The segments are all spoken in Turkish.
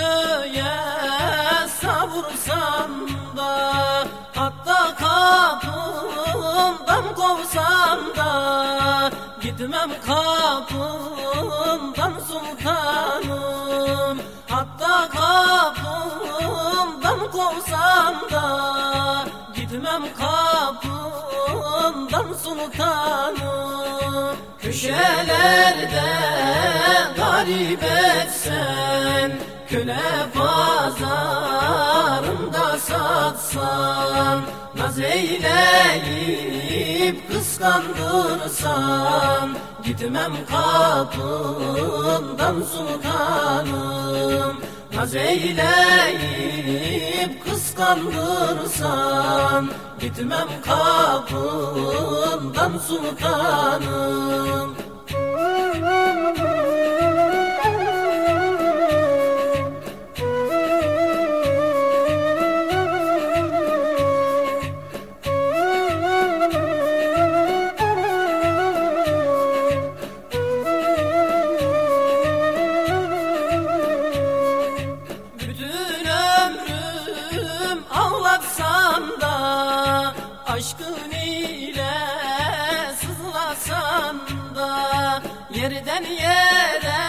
köye savursam da Hatta kapından kovsam da Gitmem kapından sultanım. Hatta kapından kovsam da Gitmem kapından sultanım. Köşelerde garip etsen Köle pazarında satsan Naz eyleyip kıskandırsan Gitmem kapından sultanım. Naz eyleyip kıskandırsan Gitmem kapından sultanım Yerden yere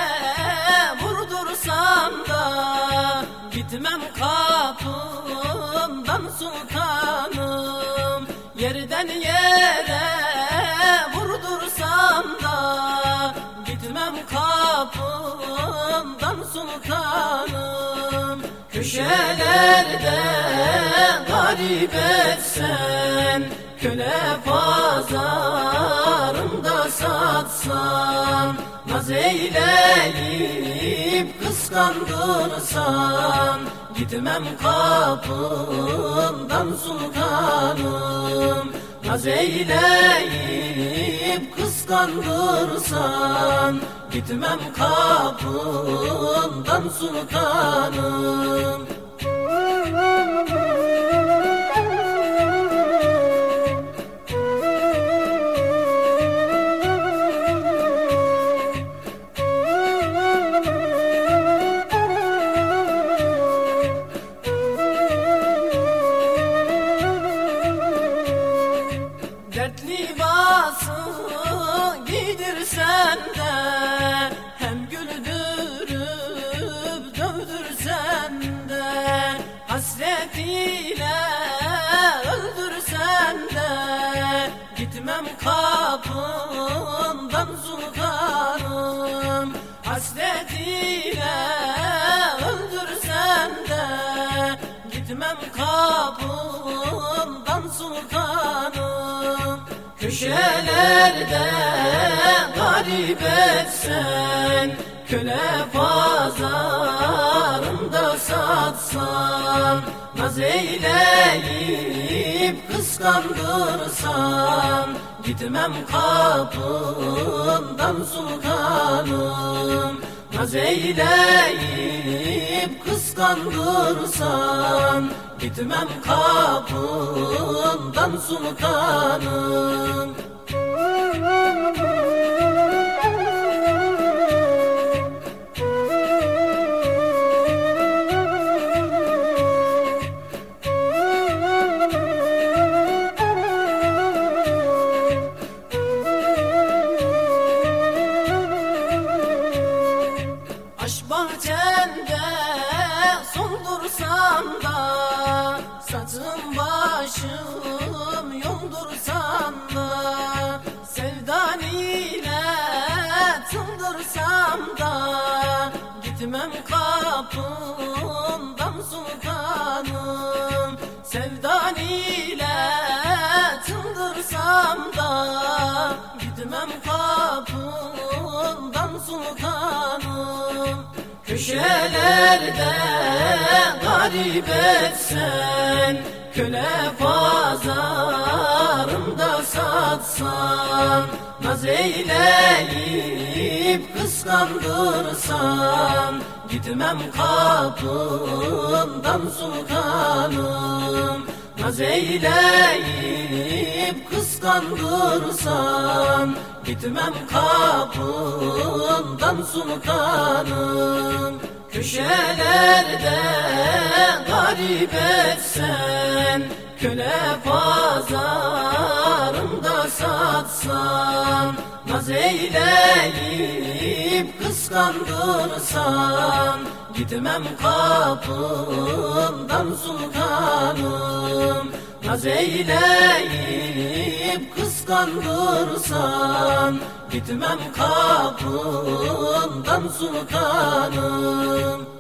vurdursam da Gitmem kapından sultanım. Yerden yere vurdursam da Gitmem kapından sultanım. Köşelerde garip etsen Köle pazarında satsan Naz eyleyip kıskandırsan Gitmem kapından sultanım. Naz eyleyip kıskandırsan Gitmem kapından sultanım giydirsen de Hem güldürüp dövdürsen de Hasretiyle öldürsen de Gitmem kapından sultanım Hasretiyle öldürsen de Gitmem kapından sultanım Köşelerde garip etsen Köle pazarında satsan Naz eyleyip kıskandırsan Gitmem kapından sultanım Naz eyleyip kıskandırsan Gitmem kapından sultanım Aşk bahçende soldursam da Saçım başım yoldursam da Gitmem kapından sultanım. Sevdan ile çıldırsam da Gitmem kapından sultanım. Köşelerde garip etsen Köle pazarında satsan Naz eyleyip kıskandırsan Gitmem kapından sultanım. Naz eyleyip kıskandırsan Gitmem kapından sultanım Köşelerde garip etsen Köle pazarında aldatsan Naz eyleyip kıskandırsan Gitmem kapından sultanım Naz eyleyip kıskandırsan Gitmem kapından sultanım